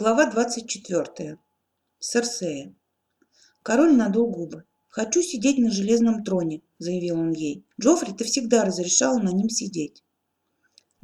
Глава 24. Серсея. Король надул губы. «Хочу сидеть на железном троне», — заявил он ей. «Джоффри, ты всегда разрешал на ним сидеть».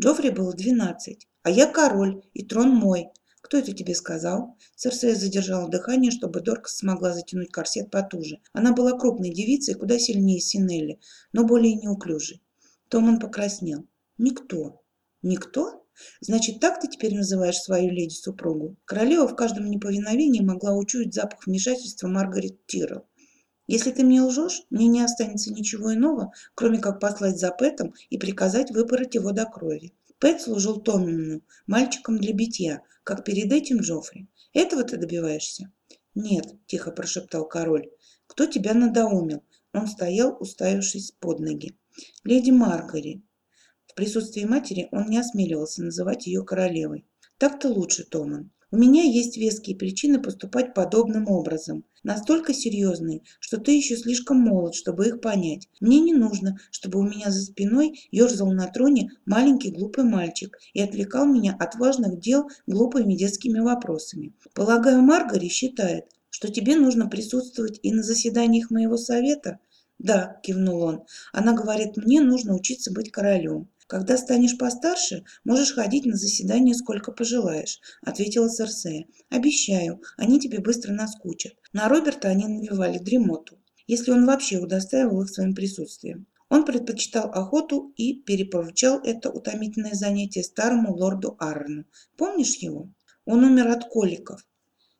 Джоффри было двенадцать. «А я король, и трон мой. Кто это тебе сказал?» Серсея задержала дыхание, чтобы Доркас смогла затянуть корсет потуже. Она была крупной девицей, куда сильнее Синелли, но более неуклюжей. Томан покраснел. «Никто». «Никто?» Значит, так ты теперь называешь свою леди-супругу? Королева в каждом неповиновении могла учуять запах вмешательства Маргарет Тиррелл. Если ты мне лжешь, мне не останется ничего иного, кроме как послать за Пэтом и приказать выпороть его до крови. Пэт служил Томину, мальчиком для битья, как перед этим Джоффри. Этого ты добиваешься? Нет, тихо прошептал король. Кто тебя надоумил? Он стоял, уставившись под ноги. Леди Маргари, в присутствии матери он не осмеливался называть ее королевой. Так-то лучше, Томан. У меня есть веские причины поступать подобным образом. Настолько серьезные, что ты еще слишком молод, чтобы их понять. Мне не нужно, чтобы у меня за спиной ерзал на троне маленький глупый мальчик и отвлекал меня от важных дел глупыми детскими вопросами. Полагаю, Маргари считает, что тебе нужно присутствовать и на заседаниях моего совета? Да, кивнул он. Она говорит, мне нужно учиться быть королем. «Когда станешь постарше, можешь ходить на заседание сколько пожелаешь», — ответила Серсея. «Обещаю, они тебе быстро наскучат». На Роберта они навевали дремоту, если он вообще удостаивал их своим присутствием. Он предпочитал охоту и перепоручал это утомительное занятие старому лорду Аррону. Помнишь его? Он умер от коликов.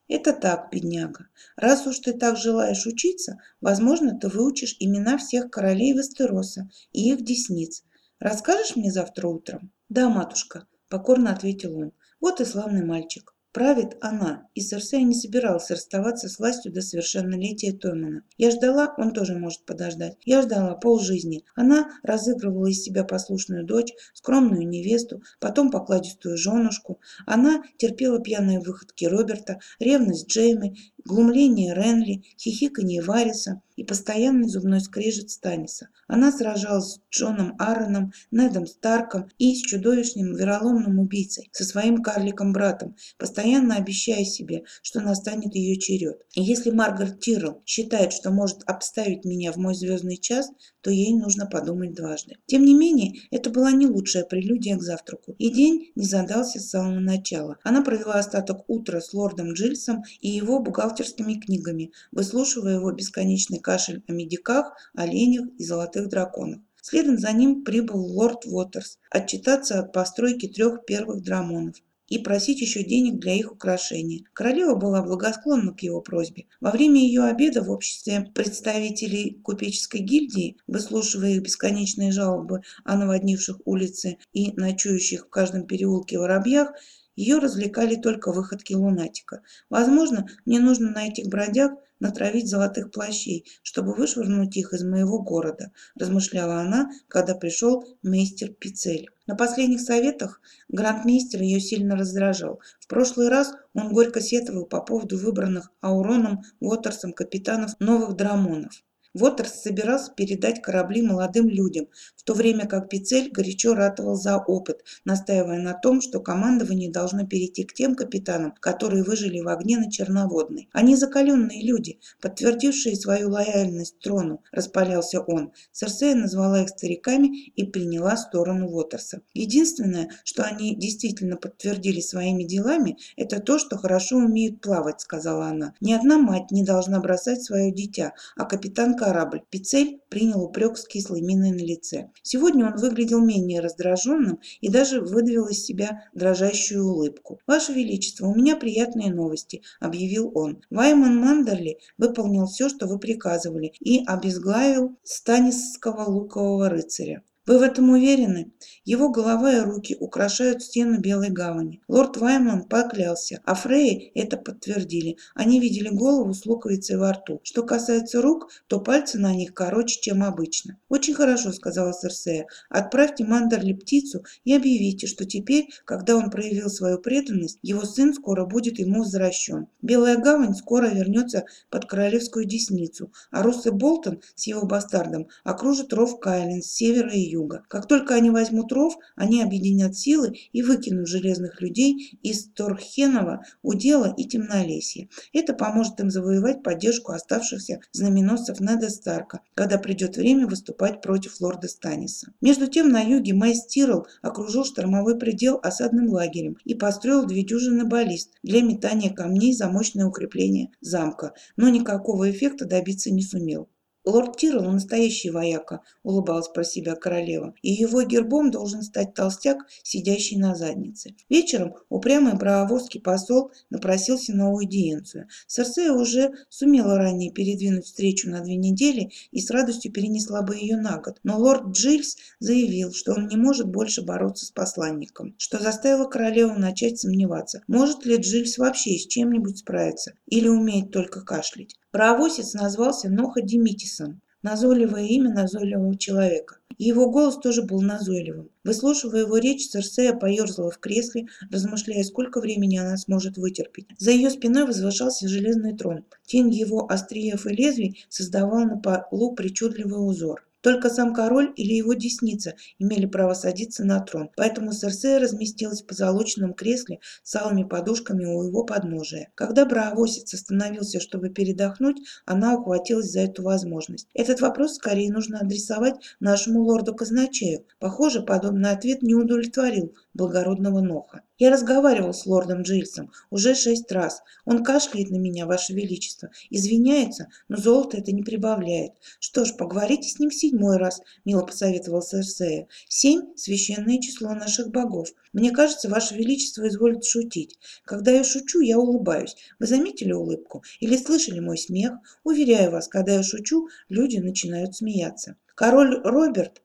Это так, бедняга. Раз уж ты так желаешь учиться, возможно, ты выучишь имена всех королей Вестероса и их десниц, Расскажешь мне завтра утром? Да, матушка, покорно ответил он. Вот и славный мальчик. Правит она, и Серсея не собиралась расставаться с властью до совершеннолетия Тоймана. Я ждала, он тоже может подождать. Я ждала полжизни. Она разыгрывала из себя послушную дочь, скромную невесту, потом покладистую женушку. Она терпела пьяные выходки Роберта, ревность Джеймы, глумление Ренли, хихиканье Вариса и постоянный зубной скрежет Станиса. Она сражалась с Джоном Аароном, Недом Старком и с чудовищным вероломным убийцей, со своим карликом-братом, постоянно обещая себе, что настанет ее черед. И если Маргарет Тиррелл считает, что может обставить меня в мой звездный час, то ей нужно подумать дважды. Тем не менее, это была не лучшая прелюдия к завтраку, и день не задался с самого начала. Она провела остаток утра с лордом Джильсом и его бухгалтерскими книгами, выслушивая его бесконечный кашель о медиках, оленях и золотых драконах. Следом за ним прибыл лорд Уотерс отчитаться от постройки трех первых драмонов и просить еще денег для их украшения. Королева была благосклонна к его просьбе. Во время ее обеда в обществе представителей купеческой гильдии, выслушивая их бесконечные жалобы о наводнивших улицы и ночующих в каждом переулке воробьях, ее развлекали только выходки лунатика. Возможно, мне нужно на этих бродяг натравить золотых плащей, чтобы вышвырнуть их из моего города, размышляла она, когда пришел мейстер Пицель. На последних советах грандмейстер ее сильно раздражал. В прошлый раз он горько сетовал по поводу выбранных Ауроном Уотерсом капитанов новых драмонов. Вотерс собирался передать корабли молодым людям, в то время как Пицель горячо ратовал за опыт, настаивая на том, что командование должно перейти к тем капитанам, которые выжили в огне на Черноводной. Они закаленные люди, подтвердившие свою лояльность трону, распалялся он. Серсея назвала их стариками и приняла сторону Вотерса. Единственное, что они действительно подтвердили своими делами, это то, что хорошо умеют плавать, сказала она. Ни одна мать не должна бросать свое дитя, а капитан корабль. Пицель принял упрек с кислой миной на лице. Сегодня он выглядел менее раздраженным и даже выдавил из себя дрожащую улыбку. «Ваше Величество, у меня приятные новости», — объявил он. «Вайман Мандерли выполнил все, что вы приказывали, и обезглавил станисского лукового рыцаря. Вы в этом уверены? Его голова и руки украшают стену Белой гавани. Лорд Вайман поклялся, а Фрей это подтвердили. Они видели голову с луковицей во рту. Что касается рук, то пальцы на них короче, чем обычно. «Очень хорошо», — сказала Серсея. «Отправьте Мандерли птицу и объявите, что теперь, когда он проявил свою преданность, его сын скоро будет ему возвращен. Белая гавань скоро вернется под королевскую десницу, а Рус Болтон с его бастардом окружит ров Кайлен с севера и юга. Как только они возьмут ров, они объединят силы и выкинут железных людей из Торхенова, Удела и Темнолесья. Это поможет им завоевать поддержку оставшихся знаменосцев Неда Старка, когда придет время выступать против лорда Станиса. Между тем на юге Майс Тирл окружил штормовой предел осадным лагерем и построил две дюжины баллист для метания камней за мощное укрепление замка, но никакого эффекта добиться не сумел. Лорд Тирл – настоящий вояка, улыбалась про себя королева, и его гербом должен стать толстяк, сидящий на заднице. Вечером упрямый бравовский посол напросился на аудиенцию. Серсея уже сумела ранее передвинуть встречу на две недели и с радостью перенесла бы ее на год, но лорд Джильс заявил, что он не может больше бороться с посланником, что заставило королеву начать сомневаться, может ли Джильс вообще с чем-нибудь справиться или умеет только кашлять. Паровозец назвался Ноха Демитисом, назойливое имя назойливого человека. И его голос тоже был назойливым. Выслушивая его речь, Серсея поерзала в кресле, размышляя, сколько времени она сможет вытерпеть. За ее спиной возвышался железный трон. Тень его остриев и лезвий создавал на полу причудливый узор. Только сам король или его десница имели право садиться на трон, поэтому Серсея разместилась в позолоченном кресле с алыми подушками у его подножия. Когда браавосец остановился, чтобы передохнуть, она ухватилась за эту возможность. Этот вопрос скорее нужно адресовать нашему лорду-казначею. Похоже, подобный ответ не удовлетворил благородного Ноха. Я разговаривал с лордом Джильсом уже шесть раз. Он кашляет на меня, ваше величество, извиняется, но золото это не прибавляет. Что ж, поговорите с ним седьмой раз, мило посоветовал Серсея. Семь – священное число наших богов. Мне кажется, ваше величество изволит шутить. Когда я шучу, я улыбаюсь. Вы заметили улыбку? Или слышали мой смех? Уверяю вас, когда я шучу, люди начинают смеяться. Король Роберт,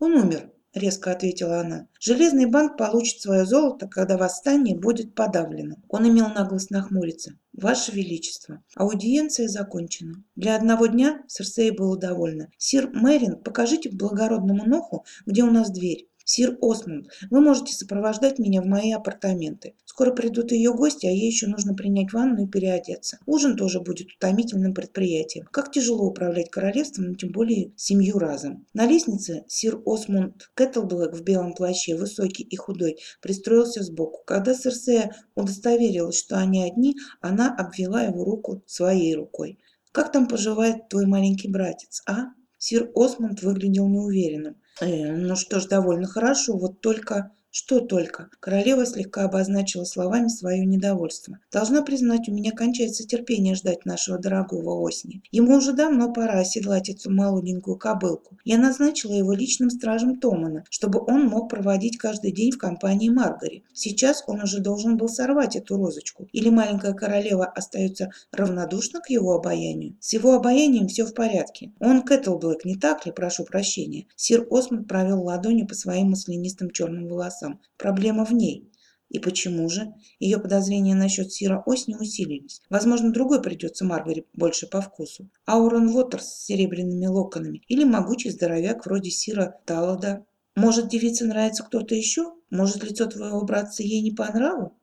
он умер, — резко ответила она. «Железный банк получит свое золото, когда восстание будет подавлено». Он имел наглость нахмуриться. «Ваше Величество, аудиенция закончена». Для одного дня Серсея было довольна. «Сир Мэрин, покажите благородному Ноху, где у нас дверь». «Сир Осмонд, вы можете сопровождать меня в мои апартаменты. Скоро придут ее гости, а ей еще нужно принять ванну и переодеться. Ужин тоже будет утомительным предприятием. Как тяжело управлять королевством, тем более семью разом». На лестнице сир Осмонд Кэтлблэк в белом плаще, высокий и худой, пристроился сбоку. Когда Серсея удостоверилась, что они одни, она обвела его руку своей рукой. «Как там поживает твой маленький братец, а?» Сир Осмонд выглядел неуверенным. Э, ну что ж, довольно хорошо, вот только... Что только? Королева слегка обозначила словами свое недовольство. Должна признать, у меня кончается терпение ждать нашего дорогого осени. Ему уже давно пора оседлать эту молоденькую кобылку. Я назначила его личным стражем Томана, чтобы он мог проводить каждый день в компании Маргари. Сейчас он уже должен был сорвать эту розочку. Или маленькая королева остается равнодушна к его обаянию? С его обаянием все в порядке. Он Кэтлблэк, не так ли? Прошу прощения. Сир Осмонд провел ладонью по своим маслянистым черным волосам волосам. Проблема в ней. И почему же? Ее подозрения насчет Сира Осни усилились. Возможно, другой придется Маргаре больше по вкусу. Аурон Уотерс с серебряными локонами или могучий здоровяк вроде Сира Талода. Может, девице нравится кто-то еще? Может, лицо твоего братца ей не по нраву?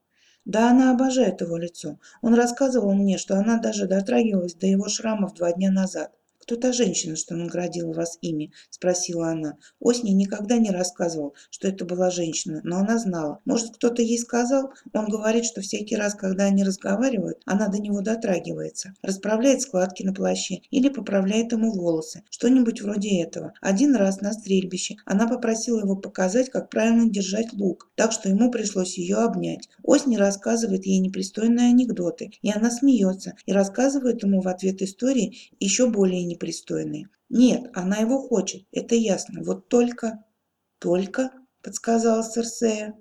Да она обожает его лицо. Он рассказывал мне, что она даже дотрагивалась до его шрамов два дня назад кто та женщина что наградила вас ими спросила она. Осни никогда не рассказывал что это была женщина но она знала. Может кто-то ей сказал? Он говорит что всякий раз когда они разговаривают она до него дотрагивается расправляет складки на плаще или поправляет ему волосы что-нибудь вроде этого. Один раз на стрельбище она попросила его показать как правильно держать лук так что ему пришлось ее обнять. Осни рассказывает ей непристойные анекдоты и она смеется и рассказывает ему в ответ истории еще более непристойные. Нет, она его хочет, это ясно. Вот только... Только, подсказала Серсея.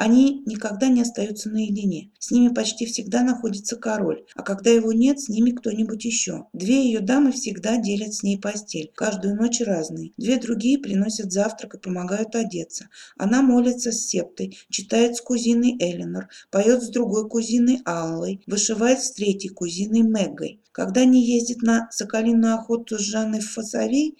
Они никогда не остаются наедине. С ними почти всегда находится король, а когда его нет, с ними кто-нибудь еще. Две ее дамы всегда делят с ней постель, каждую ночь разные. Две другие приносят завтрак и помогают одеться. Она молится с Септой, читает с кузиной Эленор, поет с другой кузиной Аллой, вышивает с третьей кузиной Мэггой. Когда они ездят на соколиную охоту с Жанной Фасовей,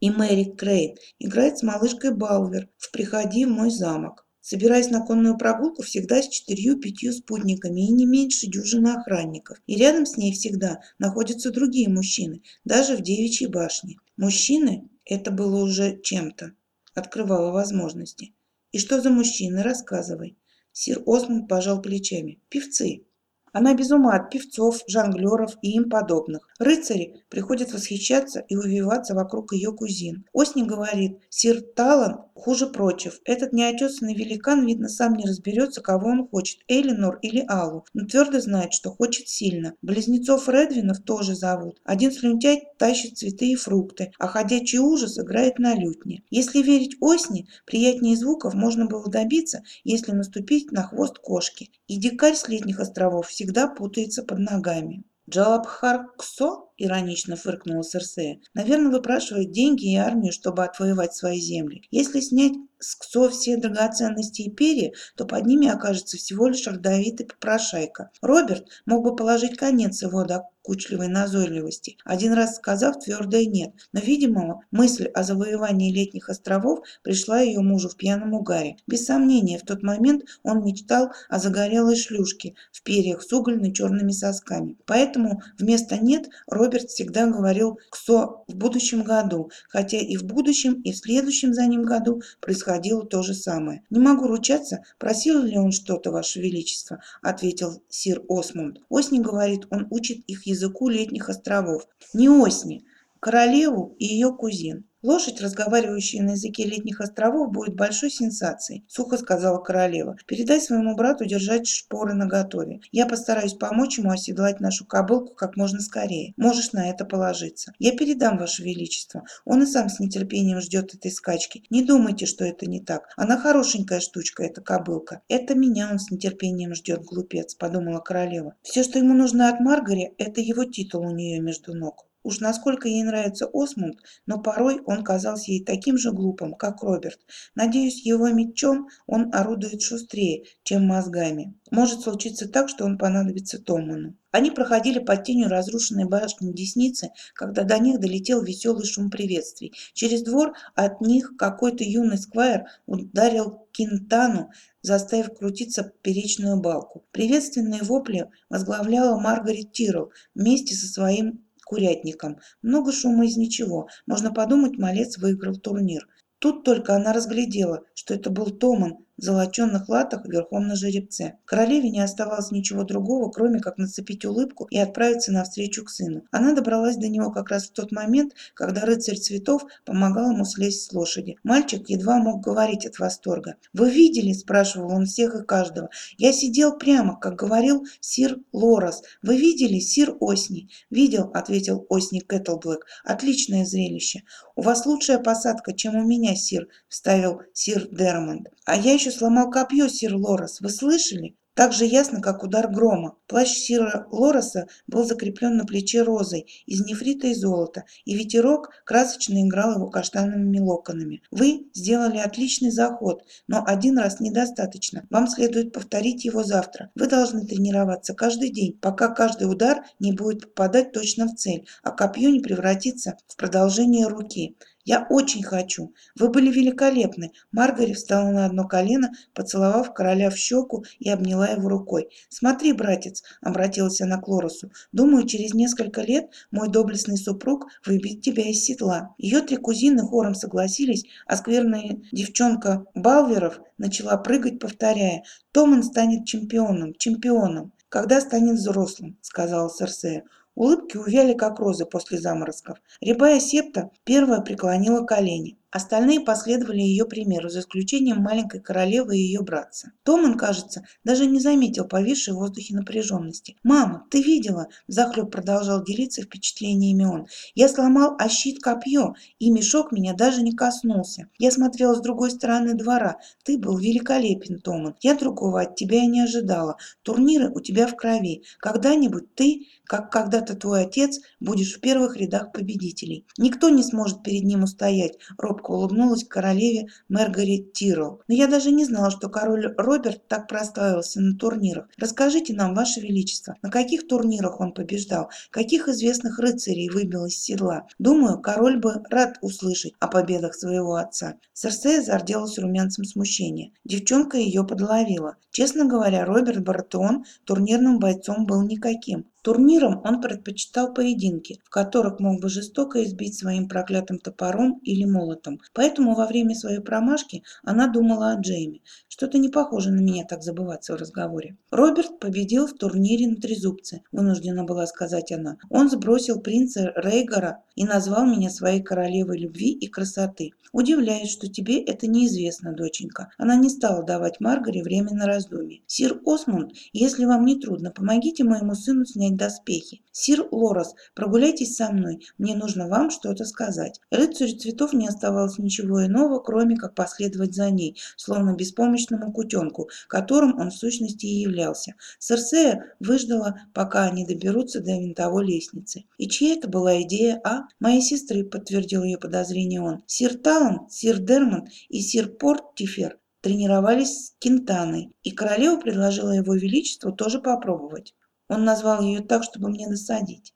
и Мэри Крейн играет с малышкой Балвер в «Приходи в мой замок». Собираясь на конную прогулку всегда с четырью-пятью спутниками и не меньше дюжины охранников. И рядом с ней всегда находятся другие мужчины, даже в девичьей башне. Мужчины – это было уже чем-то, открывало возможности. И что за мужчины, рассказывай. Сир Осмонд пожал плечами. Певцы. Она без ума от певцов, жонглеров и им подобных. Рыцари приходят восхищаться и увиваться вокруг ее кузин. Осни говорит, сир Талан хуже прочих. Этот неотесанный великан, видно, сам не разберется, кого он хочет, Элинор или Аллу, но твердо знает, что хочет сильно. Близнецов Редвинов тоже зовут. Один слюнтяй тащит цветы и фрукты, а ходячий ужас играет на лютне. Если верить Осни, приятнее звуков можно было добиться, если наступить на хвост кошки. И дикарь с летних островов всегда путается под ногами. «Джалабхар-Ксо?» – иронично фыркнула Серсея. «Наверное, выпрашивает деньги и армию, чтобы отвоевать свои земли. Если снять с Ксо все драгоценности и перья, то под ними окажется всего лишь родовитый попрошайка. Роберт мог бы положить конец его докучливой назойливости, один раз сказав твердое «нет». Но, видимо, мысль о завоевании летних островов пришла ее мужу в пьяном угаре. Без сомнения, в тот момент он мечтал о загорелой шлюшке в перьях с угольно-черными сосками. Поэтому вместо «нет» Роберт всегда говорил «ксо» в будущем году, хотя и в будущем, и в следующем за ним году происходило происходило то же самое. «Не могу ручаться, просил ли он что-то, Ваше Величество», — ответил сир Осмунд. «Осни, говорит, он учит их языку летних островов. Не Осни, королеву и ее кузин. Лошадь, разговаривающая на языке летних островов, будет большой сенсацией, сухо сказала королева. Передай своему брату держать шпоры наготове. Я постараюсь помочь ему оседлать нашу кобылку как можно скорее. Можешь на это положиться. Я передам, ваше величество. Он и сам с нетерпением ждет этой скачки. Не думайте, что это не так. Она хорошенькая штучка, эта кобылка. Это меня он с нетерпением ждет, глупец, подумала королева. Все, что ему нужно от Маргари, это его титул у нее между ног. Уж насколько ей нравится Осмунд, но порой он казался ей таким же глупым, как Роберт. Надеюсь, его мечом он орудует шустрее, чем мозгами. Может случиться так, что он понадобится Томану. Они проходили под тенью разрушенной башни Десницы, когда до них долетел веселый шум приветствий. Через двор от них какой-то юный сквайр ударил Кинтану, заставив крутиться перечную балку. Приветственные вопли возглавляла Маргарет Тирл вместе со своим курятником. Много шума из ничего. Можно подумать, малец выиграл турнир. Тут только она разглядела, что это был Томан, золоченных латах верхом на жеребце. Королеве не оставалось ничего другого, кроме как нацепить улыбку и отправиться навстречу к сыну. Она добралась до него как раз в тот момент, когда рыцарь цветов помогал ему слезть с лошади. Мальчик едва мог говорить от восторга. «Вы видели?» – спрашивал он всех и каждого. «Я сидел прямо, как говорил сир Лорас. Вы видели, сир Осни?» «Видел», – ответил Осни Кэтлблэк. «Отличное зрелище. У вас лучшая посадка, чем у меня, сир», – вставил сир Дермонд. «А я еще сломал копье, сир Лорес, вы слышали? Так же ясно, как удар грома. Плащ сира Лореса был закреплен на плече розой из нефрита и золота, и ветерок красочно играл его каштановыми локонами. Вы сделали отличный заход, но один раз недостаточно. Вам следует повторить его завтра. Вы должны тренироваться каждый день, пока каждый удар не будет попадать точно в цель, а копье не превратится в продолжение руки. Я очень хочу. Вы были великолепны. Маргари встала на одно колено, поцеловав короля в щеку и обняла его рукой. Смотри, братец, обратилась она к Лоросу. Думаю, через несколько лет мой доблестный супруг выбьет тебя из седла. Ее три кузины хором согласились, а скверная девчонка Балверов начала прыгать, повторяя. Томан станет чемпионом, чемпионом. Когда станет взрослым, сказала Серсея. Улыбки увяли, как розы после заморозков. Рябая септа первая преклонила колени. Остальные последовали ее примеру, за исключением маленькой королевы и ее братца. Томан, кажется, даже не заметил повисшей в воздухе напряженности. «Мама, ты видела?» – захлеб продолжал делиться впечатлениями он. «Я сломал о щит копье, и мешок меня даже не коснулся. Я смотрела с другой стороны двора. Ты был великолепен, Томан. Я другого от тебя и не ожидала. Турниры у тебя в крови. Когда-нибудь ты, как когда-то твой отец, будешь в первых рядах победителей. Никто не сможет перед ним устоять. Робко улыбнулась королеве Маргарет Тирл. «Но я даже не знала, что король Роберт так прославился на турнирах. Расскажите нам, Ваше Величество, на каких турнирах он побеждал? Каких известных рыцарей выбил из седла? Думаю, король бы рад услышать о победах своего отца». Серсея зарделась румянцем смущения. Девчонка ее подловила. Честно говоря, Роберт Бартон турнирным бойцом был никаким. Турниром он предпочитал поединки, в которых мог бы жестоко избить своим проклятым топором или молотом. Поэтому во время своей промашки она думала о Джейме. Что-то не похоже на меня так забываться в разговоре. Роберт победил в турнире на трезубце, вынуждена была сказать она. Он сбросил принца Рейгара и назвал меня своей королевой любви и красоты. Удивляюсь, что тебе это неизвестно, доченька. Она не стала давать Маргаре время на раздумье. Сир Осмунд, если вам не трудно, помогите моему сыну снять доспехи. Сир Лорас, прогуляйтесь со мной. Мне нужно вам что-то сказать. Рыцарю цветов не оставалось ничего иного, кроме как последовать за ней, словно беспомощному кутенку, которым он в сущности и являлся. Серсея выждала, пока они доберутся до винтовой лестницы. И чья это была идея, а? Моей сестры, подтвердил ее подозрение он. Сир Талан, сир Дерман и сир Портифер тренировались с Кентаной, и королева предложила его величеству тоже попробовать. Он назвал ее так, чтобы мне досадить.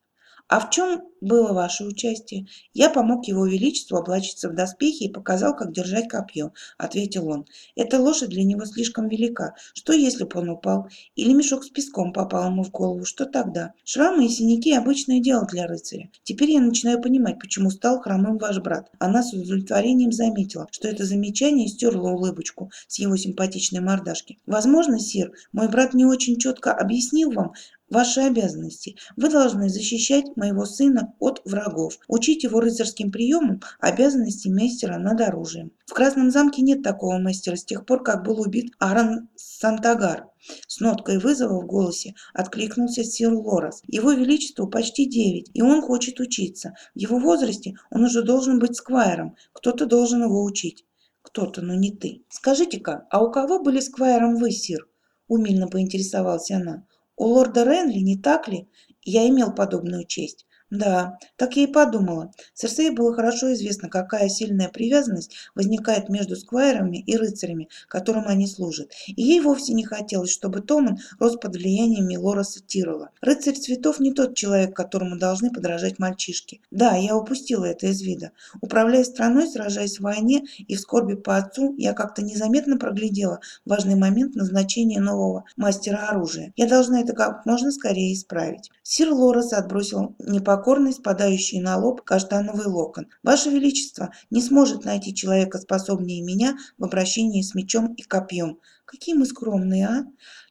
А в чем было ваше участие? Я помог его величеству облачиться в доспехи и показал, как держать копье, ответил он. Эта лошадь для него слишком велика. Что, если бы он упал? Или мешок с песком попал ему в голову? Что тогда? Шрамы и синяки – обычное дело для рыцаря. Теперь я начинаю понимать, почему стал хромым ваш брат. Она с удовлетворением заметила, что это замечание стерло улыбочку с его симпатичной мордашки. Возможно, сир, мой брат не очень четко объяснил вам, ваши обязанности. Вы должны защищать моего сына от врагов, учить его рыцарским приемам обязанности мастера над оружием. В Красном замке нет такого мастера с тех пор, как был убит Аран Сантагар. С ноткой вызова в голосе откликнулся сир Лорас. Его величеству почти девять, и он хочет учиться. В его возрасте он уже должен быть сквайром. Кто-то должен его учить. Кто-то, но не ты. Скажите-ка, а у кого были сквайром вы, сир? Умильно поинтересовалась она. У лорда Ренли, не так ли? Я имел подобную честь. Да, так я и подумала. Серсей было хорошо известно, какая сильная привязанность возникает между сквайрами и рыцарями, которым они служат. И ей вовсе не хотелось, чтобы Томан рос под влиянием Милороса Тирола. Рыцарь цветов не тот человек, которому должны подражать мальчишки. Да, я упустила это из вида. Управляя страной, сражаясь в войне и в скорби по отцу, я как-то незаметно проглядела важный момент назначения нового мастера оружия. Я должна это как можно скорее исправить. Сир Лорес отбросил непокойность покорность, падающий на лоб каштановый локон. Ваше Величество не сможет найти человека способнее меня в обращении с мечом и копьем. Какие мы скромные, а?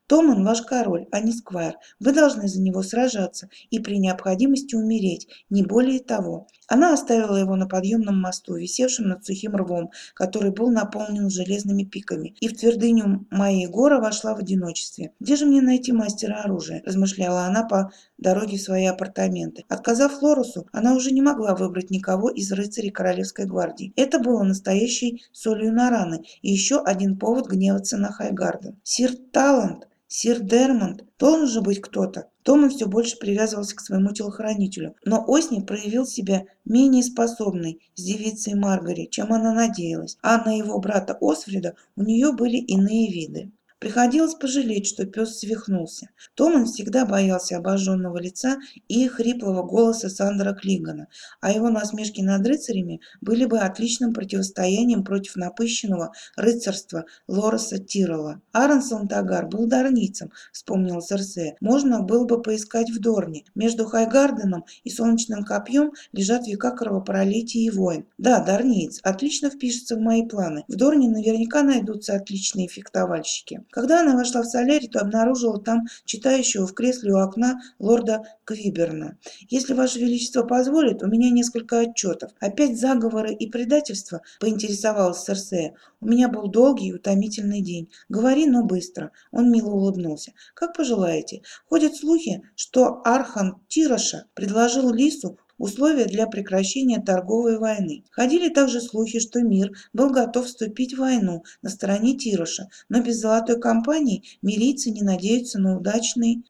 Томан ваш король, а не сквайр. Вы должны за него сражаться и при необходимости умереть, не более того. Она оставила его на подъемном мосту, висевшем над сухим рвом, который был наполнен железными пиками, и в твердыню моей гора вошла в одиночестве. «Где же мне найти мастера оружия?» – размышляла она по дороге в свои апартаменты. Отказав Лорусу, она уже не могла выбрать никого из рыцарей Королевской гвардии. Это было настоящей солью на раны и еще один повод гневаться на Хайгарден. Сир Талант Сир Дермонд должен же быть кто-то. Томан все больше привязывался к своему телохранителю, но Осни проявил себя менее способной с девицей Маргари, чем она надеялась, а на его брата Осфрида у нее были иные виды. Приходилось пожалеть, что пес свихнулся. Томан всегда боялся обожженного лица и хриплого голоса Сандра Клигана, а его насмешки над рыцарями были бы отличным противостоянием против напыщенного рыцарства Лореса Тирола. Аарон Сантагар был дарницем, вспомнил Серсея. Можно было бы поискать в Дорне. Между Хайгарденом и Солнечным копьем лежат века кровопролития и войн. Да, дарниец, отлично впишется в мои планы. В Дорне наверняка найдутся отличные фехтовальщики. Когда она вошла в солярий, то обнаружила там читающего в кресле у окна лорда Квиберна. «Если Ваше Величество позволит, у меня несколько отчетов. Опять заговоры и предательства?» – поинтересовалась Серсея. «У меня был долгий и утомительный день. Говори, но быстро». Он мило улыбнулся. «Как пожелаете. Ходят слухи, что Архан Тироша предложил Лису условия для прекращения торговой войны. Ходили также слухи, что мир был готов вступить в войну на стороне Тироша, но без золотой компании мирийцы не надеются на удачный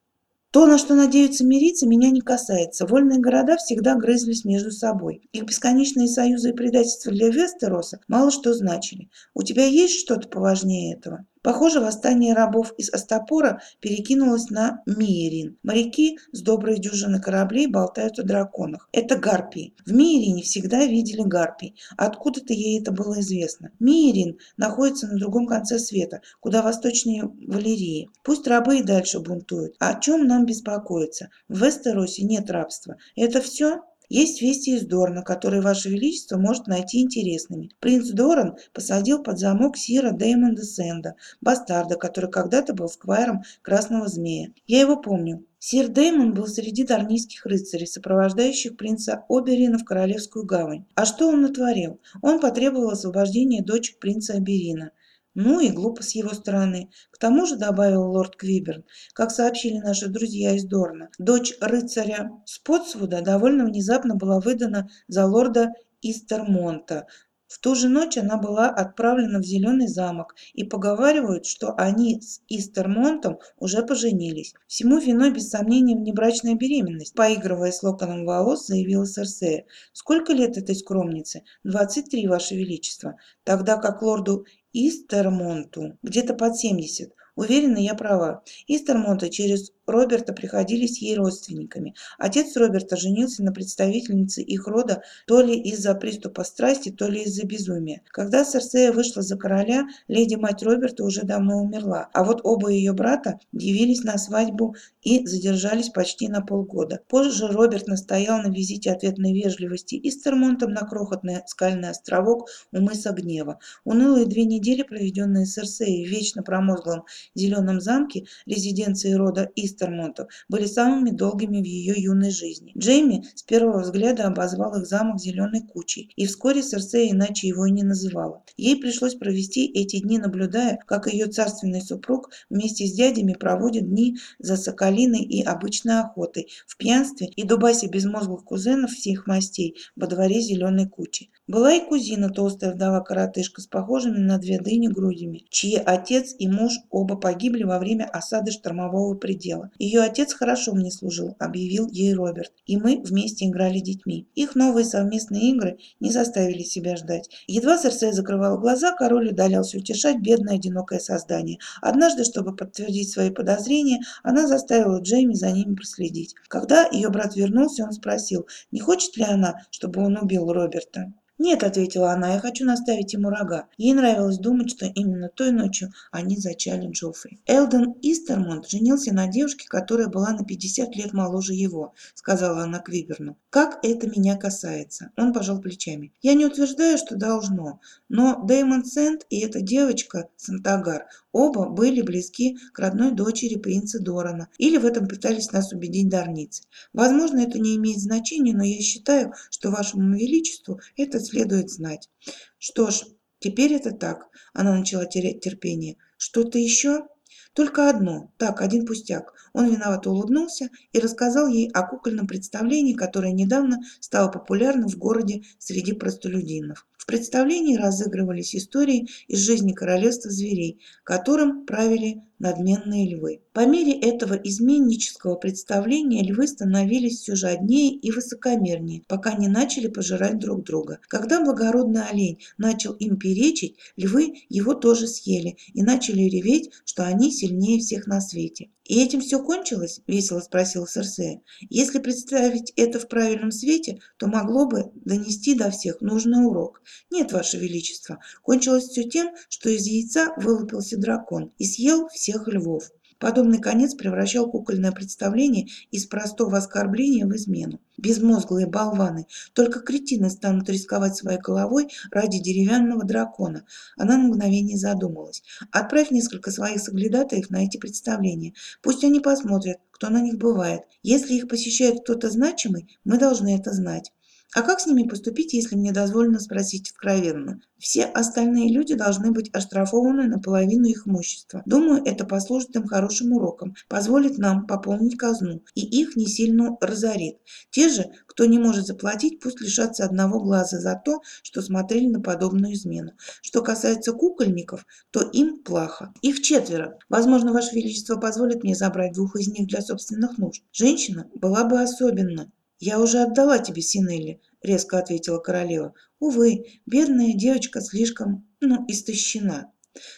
то, на что надеются мириться, меня не касается. Вольные города всегда грызлись между собой. Их бесконечные союзы и предательства для Вестероса мало что значили. У тебя есть что-то поважнее этого? Похоже, восстание рабов из Астапора перекинулось на Миерин. Моряки с доброй дюжины кораблей болтают о драконах. Это гарпии. В Миерине всегда видели гарпий. Откуда-то ей это было известно. Миерин находится на другом конце света, куда восточнее Валерии. Пусть рабы и дальше бунтуют. О чем нам беспокоиться? В Вестеросе нет рабства. Это все? Есть вести из Дорна, которые Ваше Величество может найти интересными. Принц Доран посадил под замок Сира Дэймонда Сэнда, бастарда, который когда-то был сквайром Красного Змея. Я его помню. Сир Дэймон был среди дарнийских рыцарей, сопровождающих принца Оберина в Королевскую гавань. А что он натворил? Он потребовал освобождения дочек принца Аберина. Ну и глупо с его стороны. К тому же, добавил лорд Квиберн, как сообщили наши друзья из Дорна, дочь рыцаря Спотсвуда довольно внезапно была выдана за лорда Истермонта, в ту же ночь она была отправлена в Зеленый замок, и поговаривают, что они с Истермонтом уже поженились. Всему виной, без сомнения, внебрачная беременность. Поигрывая с локоном волос, заявила Серсея. «Сколько лет этой скромнице?» «Двадцать три, Ваше Величество. Тогда как лорду Истермонту где-то под семьдесят. Уверена, я права. Истермонты через Роберта приходились ей родственниками. Отец Роберта женился на представительнице их рода то ли из-за приступа страсти, то ли из-за безумия. Когда Серсея вышла за короля, леди-мать Роберта уже давно умерла, а вот оба ее брата явились на свадьбу и задержались почти на полгода. Позже Роберт настоял на визите ответной вежливости и с Термонтом на крохотный скальный островок у мыса Гнева. Унылые две недели, проведенные Серсеей в вечно промозглом зеленом замке, резиденции рода Ист Истермонтов были самыми долгими в ее юной жизни. Джейми с первого взгляда обозвал их замок зеленой кучей, и вскоре Серсея иначе его и не называла. Ей пришлось провести эти дни, наблюдая, как ее царственный супруг вместе с дядями проводит дни за соколиной и обычной охотой, в пьянстве и дубасе безмозглых кузенов всех мастей во дворе зеленой кучи. Была и кузина, толстая вдова-коротышка с похожими на две дыни грудями, чьи отец и муж оба погибли во время осады штормового предела. Ее отец хорошо мне служил, объявил ей Роберт, и мы вместе играли детьми. Их новые совместные игры не заставили себя ждать. Едва Серсея закрывала глаза, король удалялся утешать бедное одинокое создание. Однажды, чтобы подтвердить свои подозрения, она заставила Джейми за ними проследить. Когда ее брат вернулся, он спросил, не хочет ли она, чтобы он убил Роберта. «Нет», — ответила она, — «я хочу наставить ему рога». Ей нравилось думать, что именно той ночью они зачали Джоффри. Элден Истермонт женился на девушке, которая была на 50 лет моложе его, сказала она Квиберну. «Как это меня касается?» Он пожал плечами. «Я не утверждаю, что должно, но Дэймон Сент и эта девочка Сантагар оба были близки к родной дочери принца Дорана, или в этом пытались нас убедить дарницы. Возможно, это не имеет значения, но я считаю, что вашему величеству это следует знать. Что ж, теперь это так. Она начала терять терпение. Что-то еще? Только одно, так, один пустяк. Он виновато улыбнулся и рассказал ей о кукольном представлении, которое недавно стало популярным в городе среди простолюдинов. В представлении разыгрывались истории из жизни королевства зверей, которым правили надменные львы. По мере этого изменнического представления львы становились все жаднее и высокомернее, пока не начали пожирать друг друга. Когда благородный олень начал им перечить, львы его тоже съели и начали реветь, что они сильнее всех на свете. «И этим все кончилось?» – весело спросила Серсея. «Если представить это в правильном свете, то могло бы донести до всех нужный урок. Нет, Ваше Величество, кончилось все тем, что из яйца вылупился дракон и съел всех львов. Подобный конец превращал кукольное представление из простого оскорбления в измену. Безмозглые болваны, только кретины станут рисковать своей головой ради деревянного дракона. Она на мгновение задумалась. Отправь несколько своих соглядатаев на эти представления. Пусть они посмотрят, кто на них бывает. Если их посещает кто-то значимый, мы должны это знать. А как с ними поступить, если мне дозволено спросить откровенно? Все остальные люди должны быть оштрафованы на половину их имущества. Думаю, это послужит им хорошим уроком, позволит нам пополнить казну, и их не сильно разорит. Те же, кто не может заплатить, пусть лишатся одного глаза за то, что смотрели на подобную измену. Что касается кукольников, то им плохо. Их четверо. Возможно, Ваше Величество позволит мне забрать двух из них для собственных нужд. Женщина была бы особенно «Я уже отдала тебе Синелли», — резко ответила королева. «Увы, бедная девочка слишком, ну, истощена».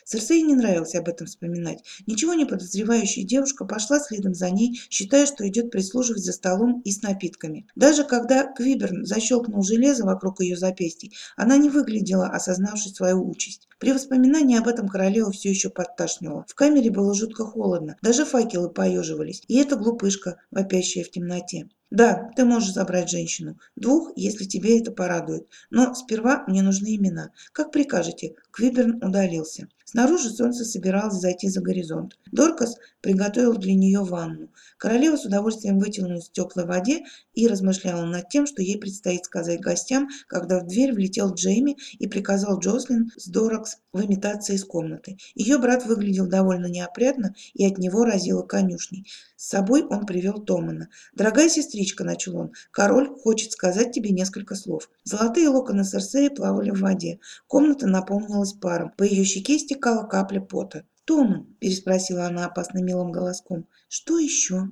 Серсей не нравилось об этом вспоминать. Ничего не подозревающая девушка пошла следом за ней, считая, что идет прислуживать за столом и с напитками. Даже когда Квиберн защелкнул железо вокруг ее запястий, она не выглядела, осознавшей свою участь. При воспоминании об этом королева все еще подташнивала. В камере было жутко холодно, даже факелы поеживались, и эта глупышка, вопящая в темноте. Да, ты можешь забрать женщину. Двух, если тебе это порадует. Но сперва мне нужны имена. Как прикажете. Квиберн удалился. Снаружи солнце собиралось зайти за горизонт. Доркас приготовил для нее ванну. Королева с удовольствием вытянулась в теплой воде и размышляла над тем, что ей предстоит сказать гостям, когда в дверь влетел Джейми и приказал Джослин с Доракс выметаться из комнаты. Ее брат выглядел довольно неопрятно и от него разило конюшней. С собой он привел Томана. «Дорогая сестричка», — начал он, — «король хочет сказать тебе несколько слов». Золотые локоны Серсея плавали в воде. Комната наполнилась паром. По ее щеке стекала капля пота. «Томан?» – переспросила она опасно милым голоском. «Что еще?»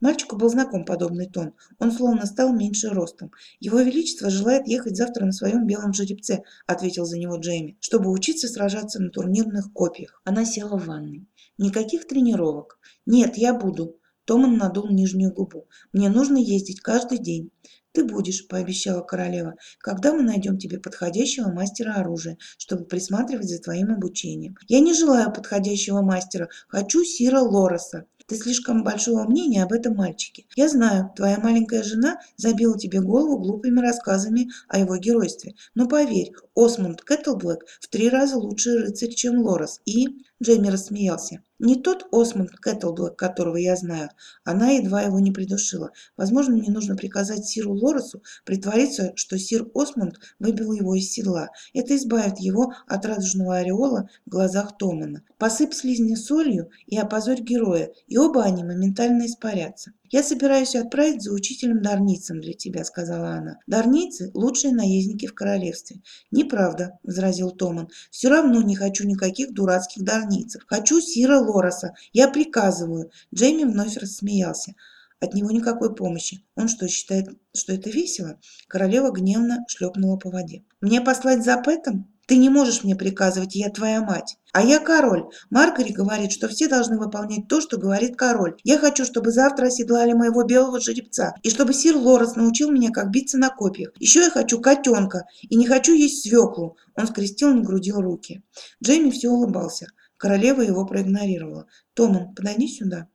Мальчику был знаком подобный тон. Он словно стал меньше ростом. «Его Величество желает ехать завтра на своем белом жеребце», – ответил за него Джейми, «чтобы учиться сражаться на турнирных копьях». Она села в ванной. «Никаких тренировок». «Нет, я буду». Томан надул нижнюю губу. «Мне нужно ездить каждый день. «Ты будешь», – пообещала королева, – «когда мы найдем тебе подходящего мастера оружия, чтобы присматривать за твоим обучением». «Я не желаю подходящего мастера, хочу Сира Лореса». Ты слишком большого мнения об этом мальчике. Я знаю, твоя маленькая жена забила тебе голову глупыми рассказами о его геройстве. Но поверь, Осмонд Кэтлблэк в три раза лучший рыцарь, чем Лорес. И... Джейми рассмеялся. Не тот Осмонд Кэтлблэк, которого я знаю. Она едва его не придушила. Возможно, мне нужно приказать Сиру Лоресу притвориться, что Сир Осмонд выбил его из седла. Это избавит его от радужного ореола в глазах Томана. Посыпь слизни солью и опозорь героя, и оба они моментально испарятся. «Я собираюсь отправить за учителем Дарницем для тебя», — сказала она. «Дарницы — лучшие наездники в королевстве». «Неправда», — возразил Томан. «Все равно не хочу никаких дурацких дарницев. Хочу Сира Лороса. Я приказываю». Джейми вновь рассмеялся. От него никакой помощи. Он что, считает, что это весело? Королева гневно шлепнула по воде. «Мне послать за Пэтом?» Ты не можешь мне приказывать, я твоя мать. А я король. Маргари говорит, что все должны выполнять то, что говорит король. Я хочу, чтобы завтра оседлали моего белого жеребца. И чтобы сир Лорес научил меня, как биться на копьях. Еще я хочу котенка. И не хочу есть свеклу. Он скрестил на груди руки. Джейми все улыбался. Королева его проигнорировала. «Томан, подойди сюда».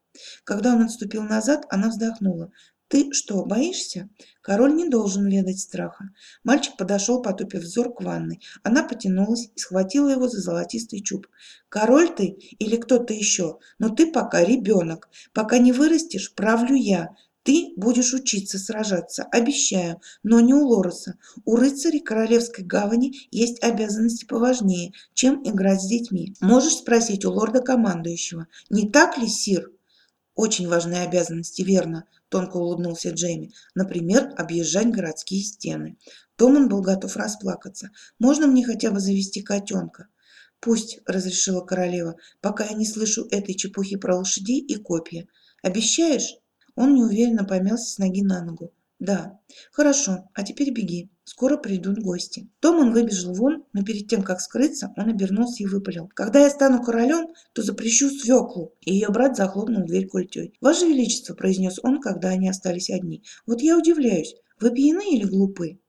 Когда он отступил назад, она вздохнула. «Ты что, боишься?» Король не должен ведать страха. Мальчик подошел, потупив взор к ванной. Она потянулась и схватила его за золотистый чуб. «Король ты или кто-то еще? Но ты пока ребенок. Пока не вырастешь, правлю я. Ты будешь учиться сражаться, обещаю, но не у Лороса. У рыцарей Королевской гавани есть обязанности поважнее, чем играть с детьми. Можешь спросить у лорда-командующего. Не так ли, Сир?» «Очень важные обязанности, верно», – тонко улыбнулся Джейми. «Например, объезжать городские стены». Томан был готов расплакаться. «Можно мне хотя бы завести котенка?» «Пусть», – разрешила королева, – «пока я не слышу этой чепухи про лошадей и копья. Обещаешь?» Он неуверенно помялся с ноги на ногу. «Да. Хорошо. А теперь беги. Скоро придут гости». Том он выбежал вон, но перед тем, как скрыться, он обернулся и выпалил. «Когда я стану королем, то запрещу свеклу». И ее брат захлопнул дверь культей. «Ваше Величество», – произнес он, когда они остались одни. «Вот я удивляюсь. Вы пьяны или глупы?»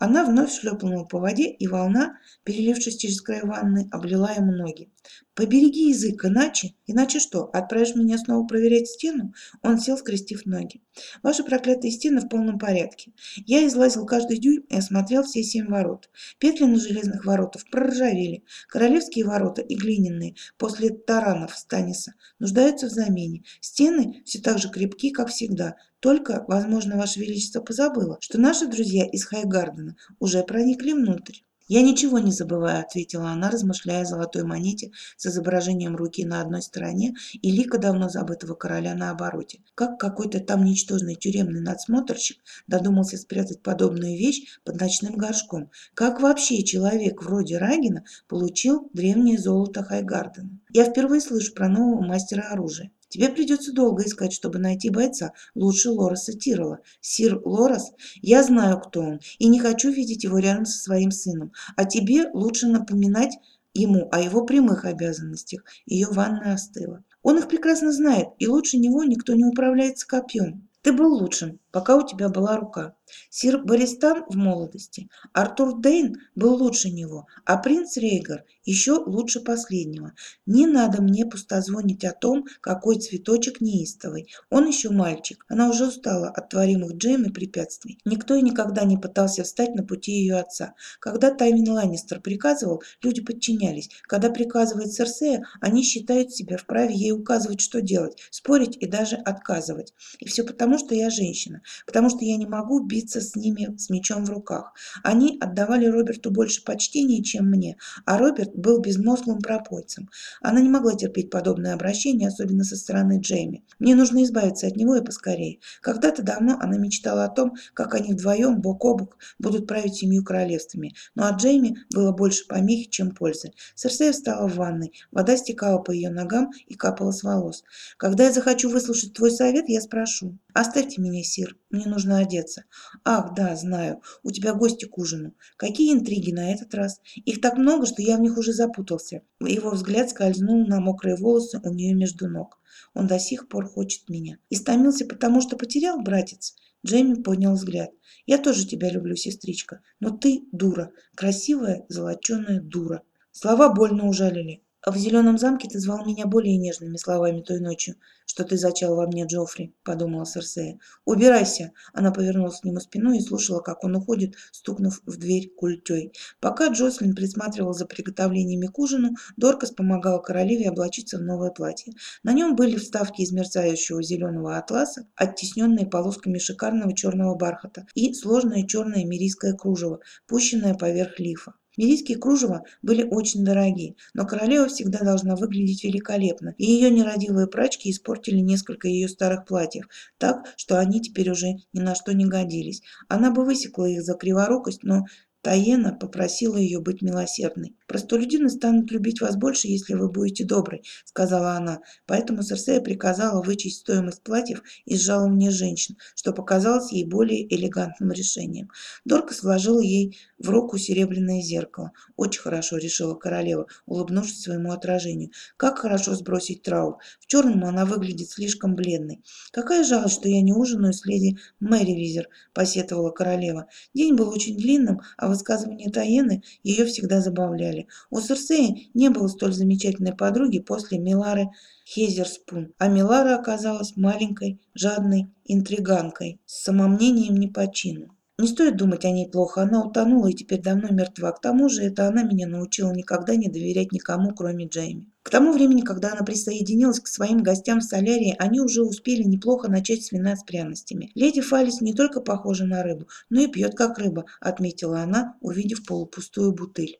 Она вновь шлепнула по воде, и волна, перелившись через край ванны, облила ему ноги. «Побереги язык, иначе...» «Иначе что, отправишь меня снова проверять стену?» Он сел, скрестив ноги. «Ваши проклятые стены в полном порядке. Я излазил каждый дюйм и осмотрел все семь ворот. Петли на железных воротах проржавели. Королевские ворота и глиняные, после таранов Станиса, нуждаются в замене. Стены все так же крепки, как всегда. Только, возможно, Ваше Величество позабыло, что наши друзья из Хайгардена уже проникли внутрь. «Я ничего не забываю», — ответила она, размышляя о золотой монете с изображением руки на одной стороне и лика давно забытого короля на обороте. Как какой-то там ничтожный тюремный надсмотрщик додумался спрятать подобную вещь под ночным горшком. Как вообще человек вроде Рагина получил древнее золото Хайгардена? Я впервые слышу про нового мастера оружия. Тебе придется долго искать, чтобы найти бойца лучше Лореса Тирола. Сир Лорес, я знаю, кто он, и не хочу видеть его рядом со своим сыном. А тебе лучше напоминать ему о его прямых обязанностях. Ее ванна остыла. Он их прекрасно знает, и лучше него никто не управляется копьем. Ты был лучшим, пока у тебя была рука. Сир Баристан в молодости. Артур Дейн был лучше него, а принц Рейгар еще лучше последнего. Не надо мне пустозвонить о том, какой цветочек неистовый. Он еще мальчик. Она уже устала от творимых Джейм и препятствий. Никто и никогда не пытался встать на пути ее отца. Когда Тайвин Ланнистер приказывал, люди подчинялись. Когда приказывает Серсея, они считают себя вправе ей указывать, что делать, спорить и даже отказывать. И все потому, что я женщина. Потому что я не могу бить биться с ними с мечом в руках. Они отдавали Роберту больше почтения, чем мне, а Роберт был безмозглым пропойцем. Она не могла терпеть подобное обращение, особенно со стороны Джейми. Мне нужно избавиться от него и поскорее. Когда-то давно она мечтала о том, как они вдвоем, бок о бок, будут править семью королевствами. Но от Джейми было больше помехи, чем пользы. Серсея встала в ванной. Вода стекала по ее ногам и капала с волос. «Когда я захочу выслушать твой совет, я спрошу. Оставьте меня, Сир. Мне нужно одеться. Ах, да, знаю. У тебя гости к ужину. Какие интриги на этот раз? Их так много, что я в них уже запутался. Его взгляд скользнул на мокрые волосы у нее между ног. Он до сих пор хочет меня. Истомился, потому что потерял, братец? Джейми поднял взгляд. «Я тоже тебя люблю, сестричка, но ты дура, красивая, золоченая дура». Слова больно ужалили. «В зеленом замке ты звал меня более нежными словами той ночью, что ты зачал во мне, Джоффри», — подумала Серсея. «Убирайся!» Она повернулась к нему спиной и слушала, как он уходит, стукнув в дверь культей. Пока Джослин присматривал за приготовлениями к ужину, Доркас помогала королеве облачиться в новое платье. На нем были вставки из мерцающего зеленого атласа, оттесненные полосками шикарного черного бархата, и сложное черное мирийское кружево, пущенное поверх лифа. Мирийские кружева были очень дорогие, но королева всегда должна выглядеть великолепно, и ее нерадивые прачки испортили несколько ее старых платьев, так, что они теперь уже ни на что не годились. Она бы высекла их за криворукость, но Таена попросила ее быть милосердной. «Простолюдины станут любить вас больше, если вы будете доброй», — сказала она. Поэтому Серсея приказала вычесть стоимость платьев из жалования женщин, что показалось ей более элегантным решением. Доркас вложила ей в руку серебряное зеркало. «Очень хорошо», — решила королева, улыбнувшись своему отражению. «Как хорошо сбросить траур. В черном она выглядит слишком бледной. Какая жалость, что я не ужинаю с леди Мэри Визер», — посетовала королева. День был очень длинным, а высказывания Таены ее всегда забавляли. У Серсеи не было столь замечательной подруги после Милары Хезерспун, а Милара оказалась маленькой, жадной интриганкой с самомнением не по чину. Не стоит думать о ней плохо, она утонула и теперь давно мертва. К тому же это она меня научила никогда не доверять никому, кроме Джейми. К тому времени, когда она присоединилась к своим гостям в солярии, они уже успели неплохо начать свинать с пряностями. Леди Фалис не только похожа на рыбу, но и пьет как рыба, отметила она, увидев полупустую бутыль.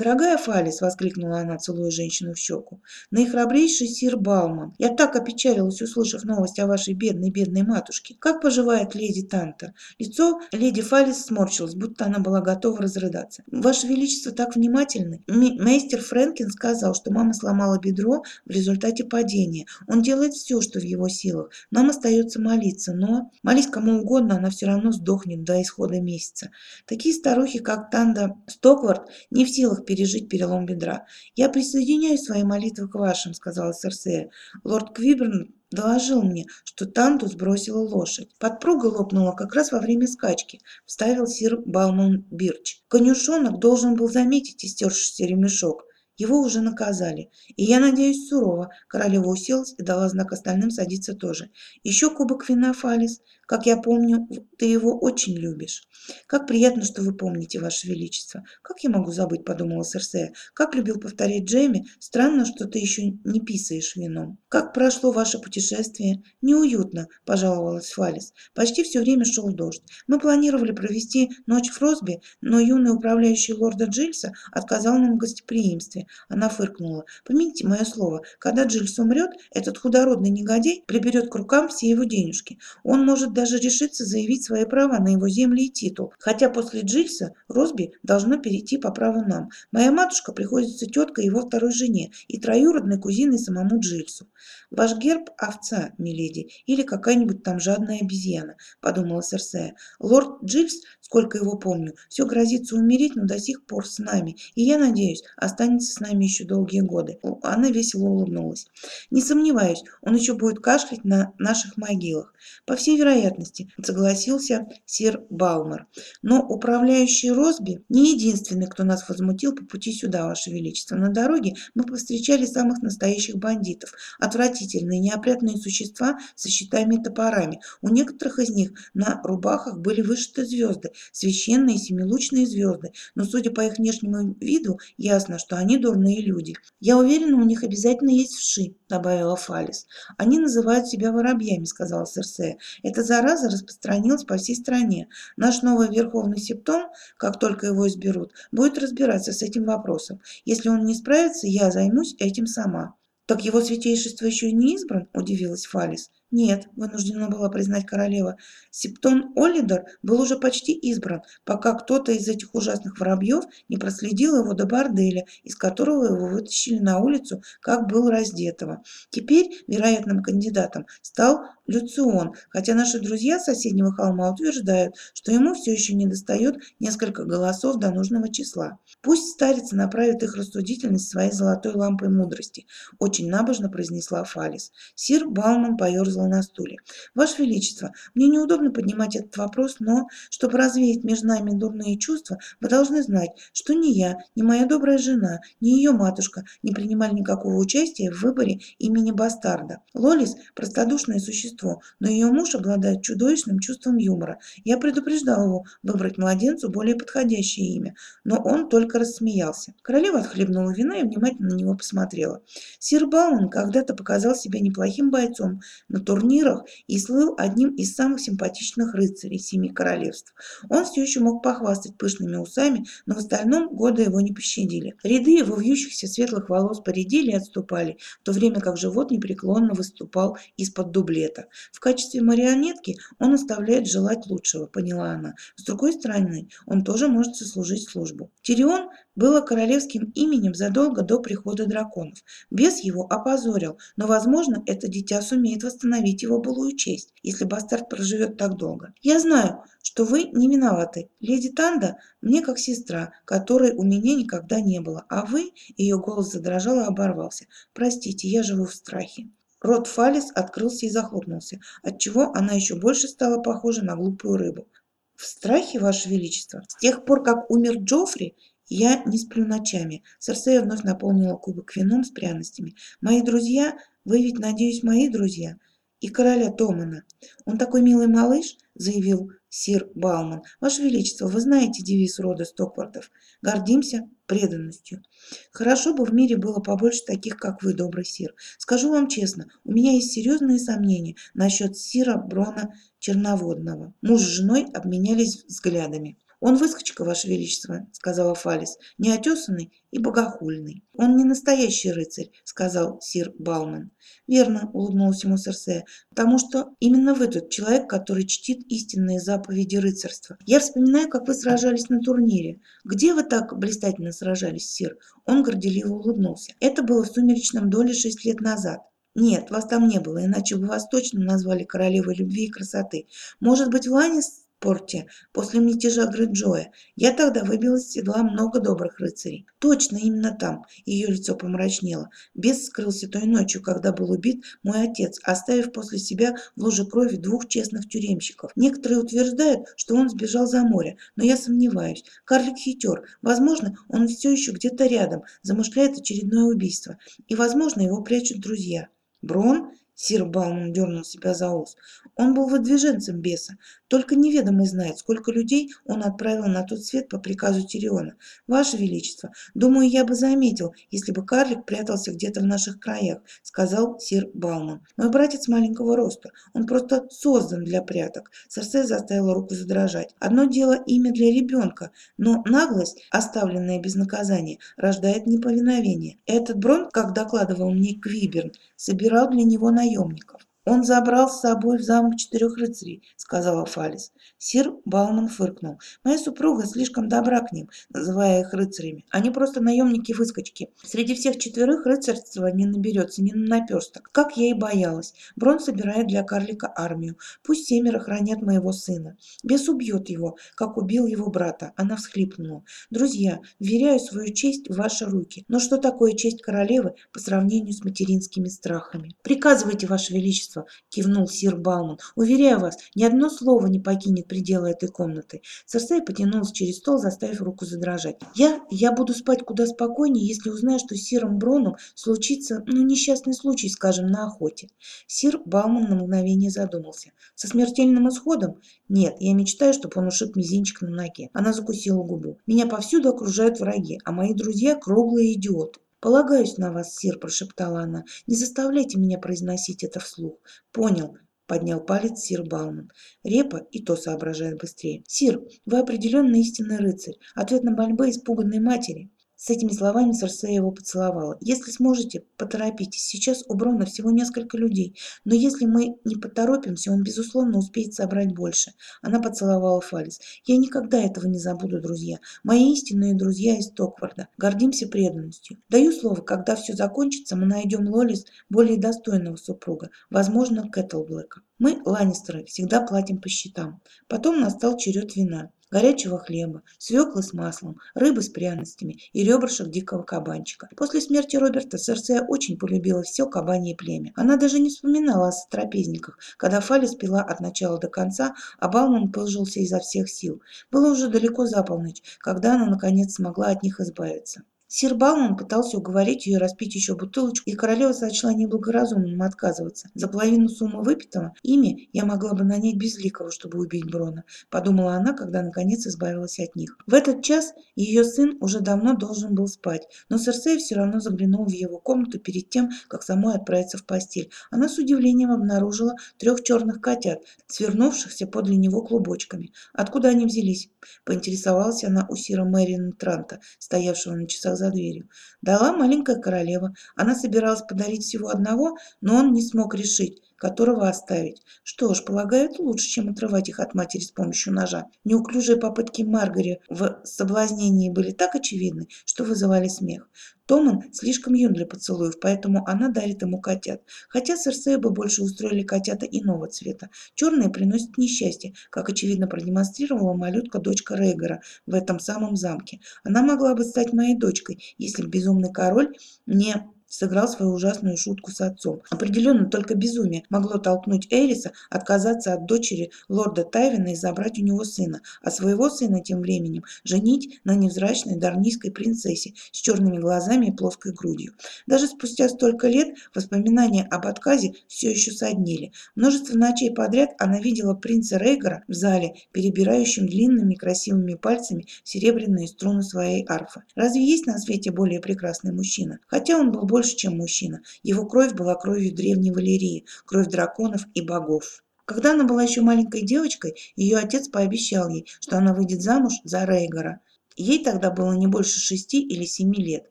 «Дорогая Фалис!» — воскликнула она, целуя женщину в щеку. «Наихрабрейший сир Балман! Я так опечалилась, услышав новость о вашей бедной-бедной матушке. Как поживает леди Танта?» Лицо леди Фалис сморщилось, будто она была готова разрыдаться. «Ваше Величество так внимательны!» Мейстер Фрэнкин сказал, что мама сломала бедро в результате падения. Он делает все, что в его силах. Нам остается молиться, но... Молись кому угодно, она все равно сдохнет до исхода месяца. Такие старухи, как Танда Стоквард, не в силах пережить перелом бедра. «Я присоединяю свои молитвы к вашим», — сказала Серсея. «Лорд Квиберн доложил мне, что Танту сбросила лошадь. Подпруга лопнула как раз во время скачки», — вставил сир Балмон Бирч. «Конюшонок должен был заметить истершийся ремешок. Его уже наказали. И я надеюсь сурово. Королева уселась и дала знак остальным садиться тоже. Еще кубок вина, Фалис. Как я помню, ты его очень любишь. Как приятно, что вы помните, Ваше Величество. Как я могу забыть, подумала Серсея. Как любил повторять Джейми, странно, что ты еще не писаешь вином. Как прошло ваше путешествие? Неуютно, пожаловалась Фалис. Почти все время шел дождь. Мы планировали провести ночь в Фросби, но юный управляющий лорда Джильса отказал нам в гостеприимстве. Она фыркнула. Помяните мое слово, когда Джильс умрет, этот худородный негодяй приберет к рукам все его денежки. Он может даже решится заявить свои права на его земли и титул, хотя после Джильса Росби должно перейти по праву нам. Моя матушка приходится теткой его второй жене и троюродной кузиной самому Джильсу. Ваш герб – овца, миледи, или какая-нибудь там жадная обезьяна, подумала Серсея. Лорд Джильс, сколько его помню, все грозится умереть, но до сих пор с нами, и я надеюсь, останется с с нами еще долгие годы. Она весело улыбнулась. Не сомневаюсь, он еще будет кашлять на наших могилах. По всей вероятности, согласился сир Балмер. Но управляющий Росби не единственный, кто нас возмутил по пути сюда, Ваше Величество. На дороге мы повстречали самых настоящих бандитов. Отвратительные, неопрятные существа со щитами и топорами. У некоторых из них на рубахах были вышиты звезды, священные семилучные звезды. Но судя по их внешнему виду, ясно, что они дурные люди. Я уверена, у них обязательно есть вши, добавила Фалис. Они называют себя воробьями, сказала Серсея. Эта зараза распространилась по всей стране. Наш новый верховный септом, как только его изберут, будет разбираться с этим вопросом. Если он не справится, я займусь этим сама. «Так его святейшество еще не избран?» – удивилась Фалис. «Нет», – вынуждена была признать королева. «Септон Оллидор был уже почти избран, пока кто-то из этих ужасных воробьев не проследил его до борделя, из которого его вытащили на улицу, как был раздетого. Теперь вероятным кандидатом стал Люцион, хотя наши друзья с соседнего холма утверждают, что ему все еще не достает несколько голосов до нужного числа. Пусть старец направит их рассудительность своей золотой лампой мудрости, очень набожно произнесла Фалис. Сир Балман поерзал на стуле. Ваше Величество, мне неудобно поднимать этот вопрос, но, чтобы развеять между нами дурные чувства, вы должны знать, что ни я, ни моя добрая жена, ни ее матушка не принимали никакого участия в выборе имени бастарда. Лолис – простодушное существо, но ее муж обладает чудовищным чувством юмора. Я предупреждал его выбрать младенцу более подходящее имя, но он только рассмеялся. Королева отхлебнула вина и внимательно на него посмотрела. Сир Бауман когда-то показал себя неплохим бойцом на турнирах и слыл одним из самых симпатичных рыцарей Семи Королевств. Он все еще мог похвастать пышными усами, но в остальном годы его не пощадили. Ряды его вьющихся светлых волос поредели и отступали, в то время как живот непреклонно выступал из-под дублета. В качестве марионетки он оставляет желать лучшего, поняла она. С другой стороны, он тоже может сослужить службу. Тирион было королевским именем задолго до прихода драконов. Бес его опозорил, но, возможно, это дитя сумеет восстановить его былую честь, если бастард проживет так долго. Я знаю, что вы не виноваты. Леди Танда мне как сестра, которой у меня никогда не было, а вы, ее голос задрожал и оборвался. Простите, я живу в страхе. Рот Фалис открылся и захлопнулся, отчего она еще больше стала похожа на глупую рыбу. «В страхе, Ваше Величество? С тех пор, как умер Джоффри, я не сплю ночами». Серсея вновь наполнила кубок вином с пряностями. «Мои друзья, вы ведь, надеюсь, мои друзья?» «И короля Томана. Он такой милый малыш», — заявил сир Бауман. «Ваше Величество, вы знаете девиз рода Стоквардов. Гордимся преданностью. Хорошо бы в мире было побольше таких, как вы, добрый сир. Скажу вам честно, у меня есть серьезные сомнения насчет сира Брона Черноводного. Муж с женой обменялись взглядами. «Он выскочка, Ваше Величество», — сказала Фалис, — «неотесанный и богохульный». «Он не настоящий рыцарь», — сказал сир Балмен. «Верно», — улыбнулся ему Серсея, «потому что именно вы тот человек, который чтит истинные заповеди рыцарства. Я вспоминаю, как вы сражались на турнире. Где вы так блистательно сражались, сир?» Он горделиво улыбнулся. «Это было в сумеречном доле шесть лет назад. Нет, вас там не было, иначе бы вас точно назвали королевой любви и красоты. Может быть, Ланис порте после мятежа Грейджоя. Я тогда выбил из седла много добрых рыцарей. Точно, именно там. Ее лицо помрачнело. Бес скрылся той ночью, когда был убит мой отец, оставив после себя в луже крови двух честных тюремщиков. Некоторые утверждают, что он сбежал за море, но я сомневаюсь. Карлик хитер. Возможно, он все еще где-то рядом, замышляет очередное убийство. И, возможно, его прячут друзья. Брон Сир Бауман дернул себя за ус. Он был выдвиженцем беса. Только неведомый знает, сколько людей он отправил на тот свет по приказу Тириона. Ваше Величество, думаю, я бы заметил, если бы карлик прятался где-то в наших краях, сказал сир Бауман. Мой братец маленького роста. Он просто создан для пряток. Серсея заставила руку задрожать. Одно дело имя для ребенка, но наглость, оставленная без наказания, рождает неповиновение. Этот Брон, как докладывал мне Квиберн, собирал для него наемников. «Он забрал с собой в замок четырех рыцарей», — сказала Фалис. Сир Балман фыркнул. «Моя супруга слишком добра к ним, называя их рыцарями. Они просто наемники-выскочки. Среди всех четверых рыцарства не наберется ни на наперсток. Как я и боялась. Брон собирает для карлика армию. Пусть семеро хранят моего сына. Бес убьет его, как убил его брата». Она всхлипнула. «Друзья, вверяю свою честь в ваши руки. Но что такое честь королевы по сравнению с материнскими страхами?» «Приказывайте, ваше величество, Величество, кивнул сир Бауман. Уверяю вас, ни одно слово не покинет пределы этой комнаты. Церсей потянулся через стол, заставив руку задрожать. Я, я буду спать куда спокойнее, если узнаю, что с сиром Броном случится, ну, несчастный случай, скажем, на охоте. Сир Бауман на мгновение задумался. Со смертельным исходом? Нет, я мечтаю, чтобы он ушиб мизинчик на ноге. Она закусила губу. Меня повсюду окружают враги, а мои друзья круглые идиоты. «Полагаюсь на вас, сир», – прошептала она. «Не заставляйте меня произносить это вслух». «Понял», – поднял палец сир Бауман. Репа и то соображает быстрее. «Сир, вы определенно истинный рыцарь. Ответ на мольбы испуганной матери». С этими словами Церсея его поцеловала. «Если сможете, поторопитесь. Сейчас у Брона всего несколько людей. Но если мы не поторопимся, он, безусловно, успеет собрать больше». Она поцеловала Фалис. «Я никогда этого не забуду, друзья. Мои истинные друзья из Токварда. Гордимся преданностью. Даю слово, когда все закончится, мы найдем Лолис более достойного супруга. Возможно, Кэтлблэка. Мы, Ланнистеры, всегда платим по счетам. Потом настал черед вина горячего хлеба, свеклы с маслом, рыбы с пряностями и ребрышек дикого кабанчика. После смерти Роберта Серсея очень полюбила все кабанье племя. Она даже не вспоминала о трапезниках, когда Фалис пила от начала до конца, а Бауман пыжился изо всех сил. Было уже далеко за полночь, когда она наконец смогла от них избавиться. Сир Бауман пытался уговорить ее распить еще бутылочку, и королева сочла неблагоразумным отказываться. За половину суммы выпитого ими я могла бы нанять Безликого, чтобы убить Брона, подумала она, когда наконец избавилась от них. В этот час ее сын уже давно должен был спать, но Серсей все равно заглянул в его комнату перед тем, как самой отправиться в постель. Она с удивлением обнаружила трех черных котят, свернувшихся подле него клубочками. Откуда они взялись? Поинтересовалась она у сира Мэрина Транта, стоявшего на часах за дверью. Дала маленькая королева. Она собиралась подарить всего одного, но он не смог решить, которого оставить. Что ж, полагаю, это лучше, чем отрывать их от матери с помощью ножа. Неуклюжие попытки Маргари в соблазнении были так очевидны, что вызывали смех. Томан слишком юн для поцелуев, поэтому она дарит ему котят. Хотя Серсея бы больше устроили котята иного цвета. Черные приносят несчастье, как очевидно продемонстрировала малютка-дочка Рейгера в этом самом замке. Она могла бы стать моей дочкой, если безумный король не сыграл свою ужасную шутку с отцом. Определенно только безумие могло толкнуть Эриса отказаться от дочери лорда Тайвина и забрать у него сына, а своего сына тем временем женить на невзрачной дарнийской принцессе с черными глазами и плоской грудью. Даже спустя столько лет воспоминания об отказе все еще соднили. Множество ночей подряд она видела принца Рейгора в зале, перебирающим длинными красивыми пальцами серебряные струны своей арфы. Разве есть на свете более прекрасный мужчина? Хотя он был больше больше, чем мужчина. Его кровь была кровью древней Валерии, кровь драконов и богов. Когда она была еще маленькой девочкой, ее отец пообещал ей, что она выйдет замуж за Рейгора. Ей тогда было не больше шести или семи лет.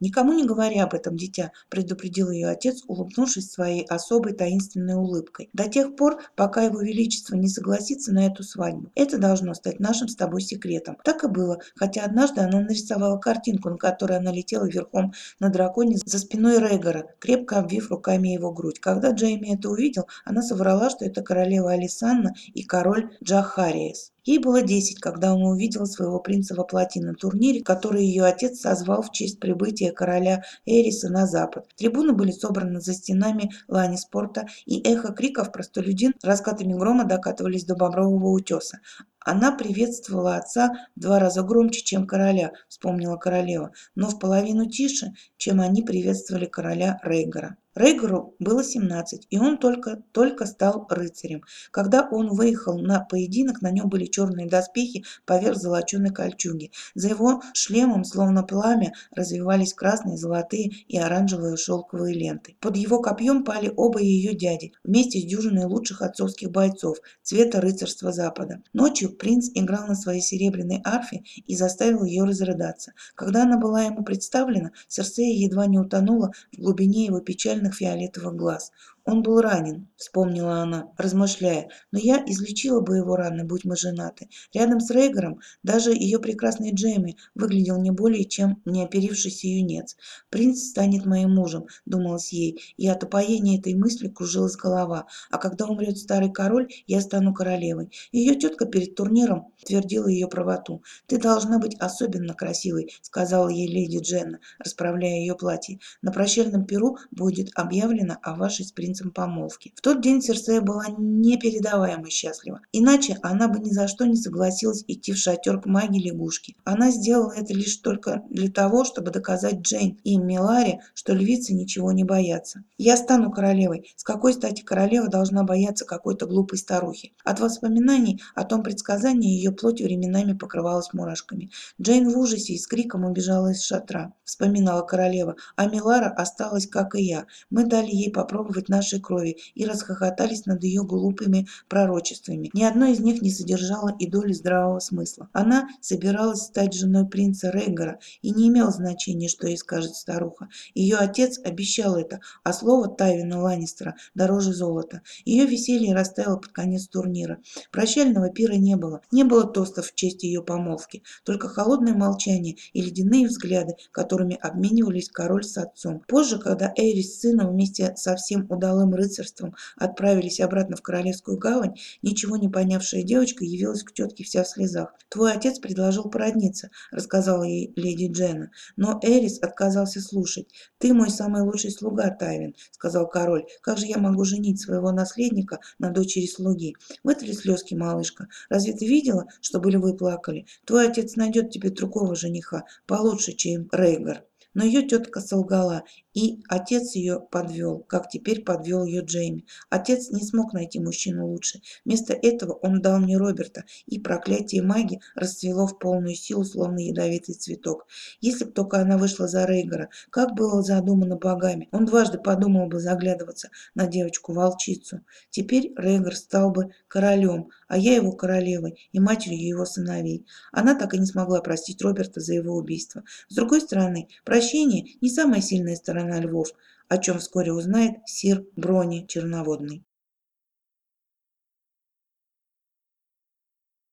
«Никому не говоря об этом, дитя», – предупредил ее отец, улыбнувшись своей особой таинственной улыбкой. «До тех пор, пока его величество не согласится на эту свадьбу. Это должно стать нашим с тобой секретом». Так и было, хотя однажды она нарисовала картинку, на которой она летела верхом на драконе за спиной Регора, крепко обвив руками его грудь. Когда Джейми это увидел, она соврала, что это королева Алисанна и король Джахариес. Ей было десять, когда она увидела своего принца во платье на турнире, который ее отец созвал в честь прибытия короля Эриса на запад. Трибуны были собраны за стенами лани спорта, и эхо криков простолюдин раскатами грома докатывались до Бобрового утеса. Она приветствовала отца в два раза громче, чем короля, вспомнила королева, но в половину тише, чем они приветствовали короля Рейгора. Рейгору было 17, и он только-только стал рыцарем. Когда он выехал на поединок, на нем были черные доспехи поверх золоченой кольчуги. За его шлемом, словно пламя, развивались красные, золотые и оранжевые шелковые ленты. Под его копьем пали оба ее дяди, вместе с дюжиной лучших отцовских бойцов, цвета рыцарства Запада. Ночью принц играл на своей серебряной арфе и заставил ее разрыдаться. Когда она была ему представлена, Серсея едва не утонула в глубине его печальных фиолетовых глаз. Он был ранен, вспомнила она, размышляя, но я излечила бы его раны, будь мы женаты. Рядом с Рейгером даже ее прекрасный Джейми выглядел не более чем неоперившийся юнец. Принц станет моим мужем, думалось ей, и от упоения этой мысли кружилась голова. А когда умрет старый король, я стану королевой. Ее тетка перед турниром твердила ее правоту. «Ты должна быть особенно красивой», — сказала ей леди Дженна, расправляя ее платье. «На прощальном перу будет объявлено о вашей с принцем помолвке». В тот день Серсея была непередаваемо счастлива. Иначе она бы ни за что не согласилась идти в шатер к маге лягушки. Она сделала это лишь только для того, чтобы доказать Джейн и Миларе, что львицы ничего не боятся. «Я стану королевой. С какой стати королева должна бояться какой-то глупой старухи?» От воспоминаний о том предсказании ее плоть временами покрывалась мурашками. Джейн в ужасе и с криком убежала из шатра, вспоминала королева, а Милара осталась, как и я. Мы дали ей попробовать нашей крови и расхохотались над ее глупыми пророчествами. Ни одно из них не содержало и доли здравого смысла. Она собиралась стать женой принца Рейгара, и не имело значения, что ей скажет старуха. Ее отец обещал это, а слово Тайвина Ланнистера дороже золота. Ее веселье растаяло под конец турнира. Прощального пира не было. Не было тостов в честь ее помолвки, только холодное молчание и ледяные взгляды, которыми обменивались король с отцом. Позже, когда Эйрис с сыном вместе со всем удалым рыцарством отправились обратно в Королевскую гавань, ничего не понявшая девочка явилась к тетке вся в слезах. «Твой отец предложил породниться», — рассказала ей леди Джена. Но Эрис отказался слушать. «Ты мой самый лучший слуга, Тайвин», — сказал король. «Как же я могу женить своего наследника на дочери слуги? Вытри слезки, малышка. Разве ты видела, чтобы львы плакали? Твой отец найдет тебе другого жениха, получше, чем Рейгар». Но ее тетка солгала, и отец ее подвел, как теперь подвел ее Джейми. Отец не смог найти мужчину лучше. Вместо этого он дал мне Роберта, и проклятие маги расцвело в полную силу, словно ядовитый цветок. Если бы только она вышла за Рейгора, как было задумано богами, он дважды подумал бы заглядываться на девочку-волчицу. Теперь Рейгор стал бы королем, а я его королевой и матерью его сыновей. Она так и не смогла простить Роберта за его убийство. С другой стороны, прощение не самая сильная сторона львов, о чем вскоре узнает сир Брони Черноводный.